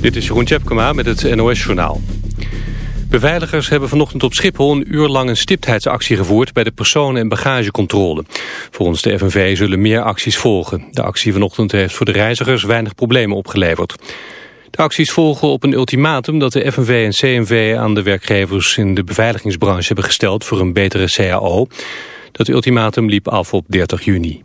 Dit is Jeroen Tjepkema met het NOS Journaal. Beveiligers hebben vanochtend op Schiphol een uur lang een stiptheidsactie gevoerd bij de personen- en bagagecontrole. Volgens de FNV zullen meer acties volgen. De actie vanochtend heeft voor de reizigers weinig problemen opgeleverd. De acties volgen op een ultimatum dat de FNV en CNV aan de werkgevers in de beveiligingsbranche hebben gesteld voor een betere CAO. Dat ultimatum liep af op 30 juni.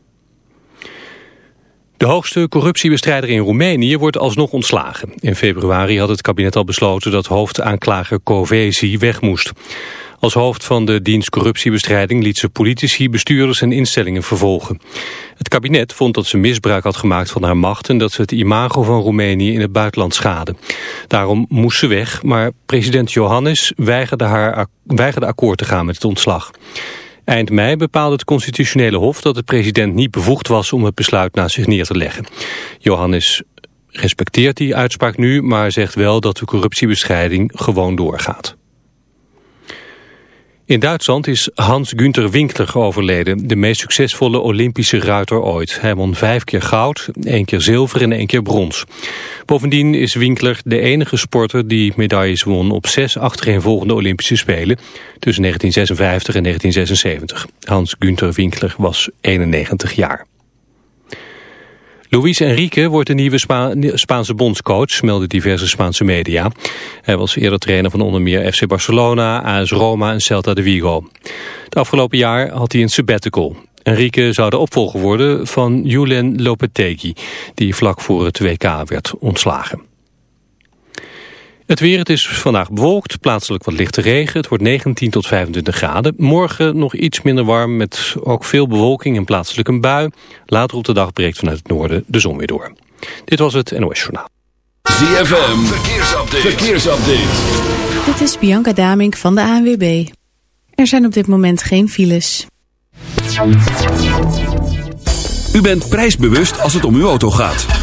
De hoogste corruptiebestrijder in Roemenië wordt alsnog ontslagen. In februari had het kabinet al besloten dat hoofdaanklager Covesi weg moest. Als hoofd van de dienst corruptiebestrijding liet ze politici, bestuurders en instellingen vervolgen. Het kabinet vond dat ze misbruik had gemaakt van haar macht en dat ze het imago van Roemenië in het buitenland schade. Daarom moest ze weg, maar president Johannes weigerde, haar, weigerde akkoord te gaan met het ontslag. Eind mei bepaalde het constitutionele hof dat de president niet bevoegd was om het besluit naast zich neer te leggen. Johannes respecteert die uitspraak nu, maar zegt wel dat de corruptiebestrijding gewoon doorgaat. In Duitsland is Hans-Günther Winkler overleden, de meest succesvolle Olympische ruiter ooit. Hij won vijf keer goud, één keer zilver en één keer brons. Bovendien is Winkler de enige sporter die medailles won op zes achtereenvolgende Olympische Spelen tussen 1956 en 1976. Hans-Günther Winkler was 91 jaar. Luis Enrique wordt de nieuwe Spaanse bondscoach, melden diverse Spaanse media. Hij was eerder trainer van onder meer FC Barcelona, AS Roma en Celta de Vigo. Het afgelopen jaar had hij een sabbatical. Enrique zou de opvolger worden van Julen Lopetegui, die vlak voor het WK werd ontslagen. Het weer, het is vandaag bewolkt, plaatselijk wat lichte regen. Het wordt 19 tot 25 graden. Morgen nog iets minder warm met ook veel bewolking en plaatselijk een bui. Later op de dag breekt vanuit het noorden de zon weer door. Dit was het NOS Journaal. ZFM, verkeersupdate. verkeersupdate. Dit is Bianca Damink van de ANWB. Er zijn op dit moment geen files. U bent prijsbewust als het om uw auto gaat.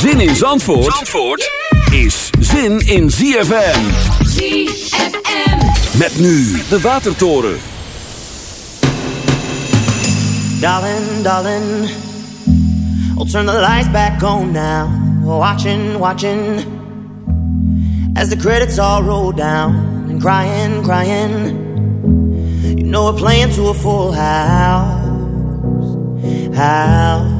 Zin in Zandvoort, Zandvoort is zin in ZFM. ZFM. Met nu de Watertoren. Darling, darling, I'll turn the lights back on now. Watching, watching, as the credits all roll down and crying, crying. You know we're playing to a full house, house.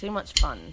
Too much fun.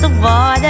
the water.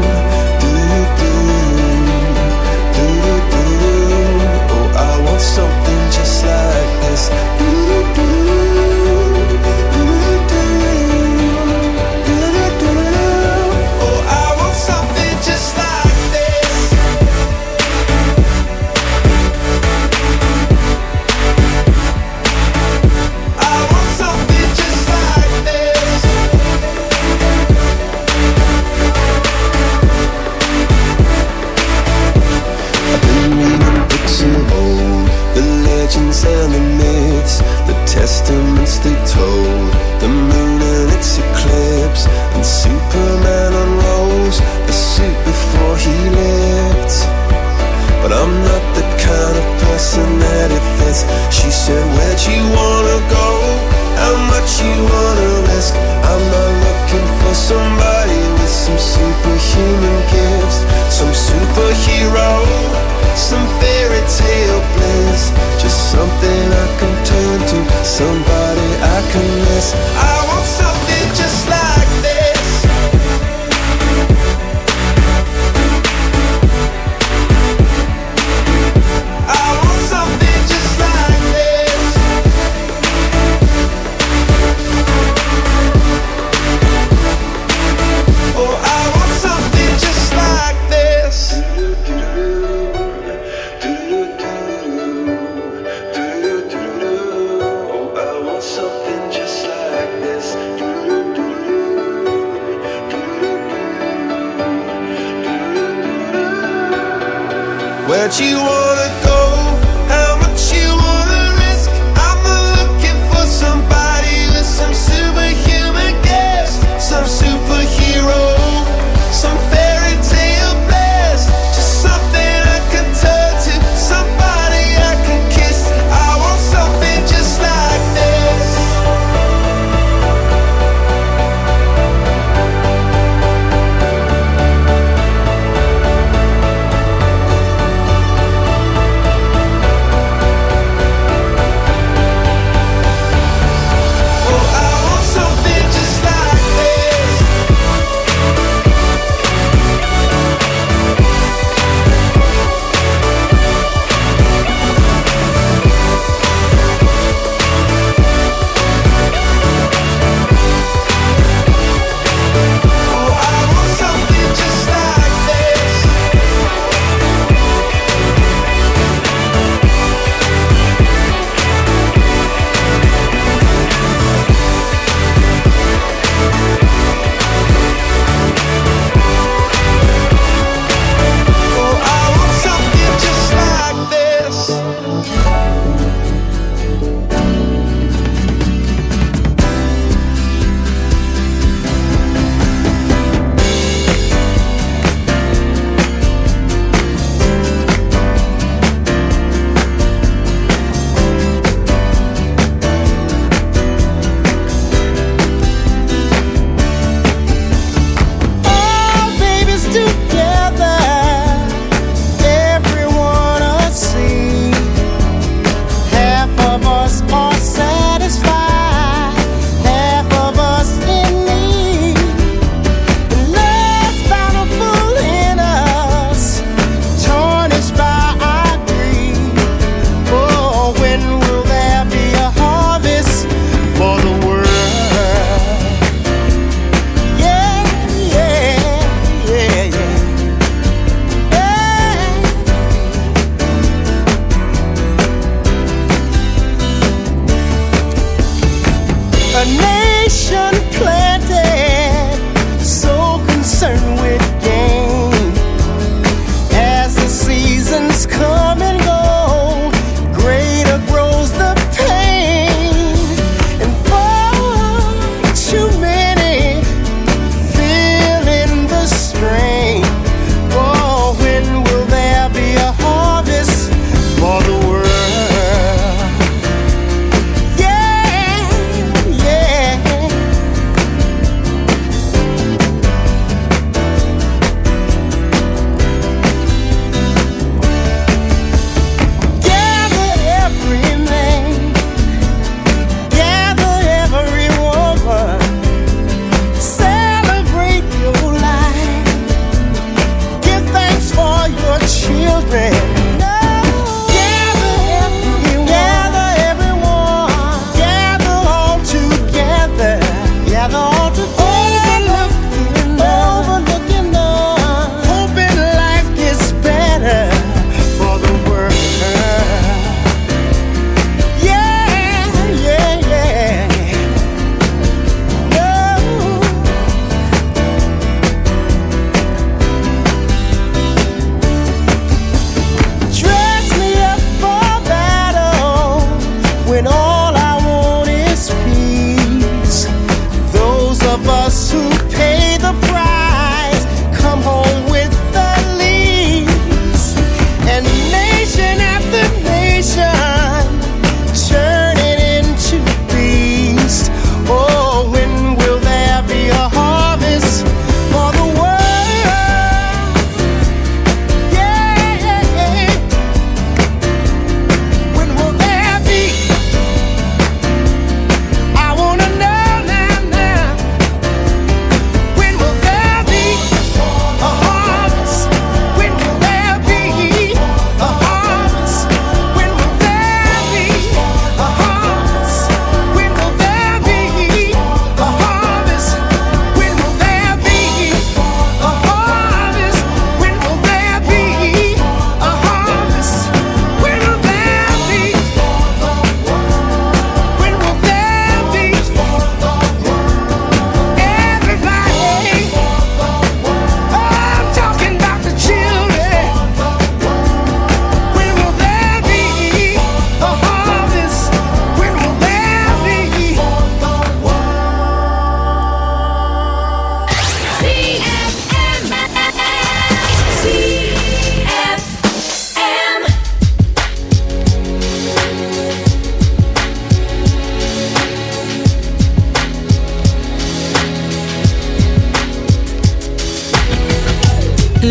place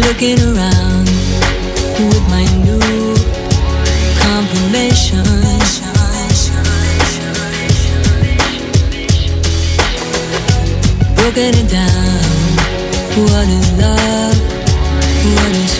looking around with my new confirmation. Broken it down. What is love? What is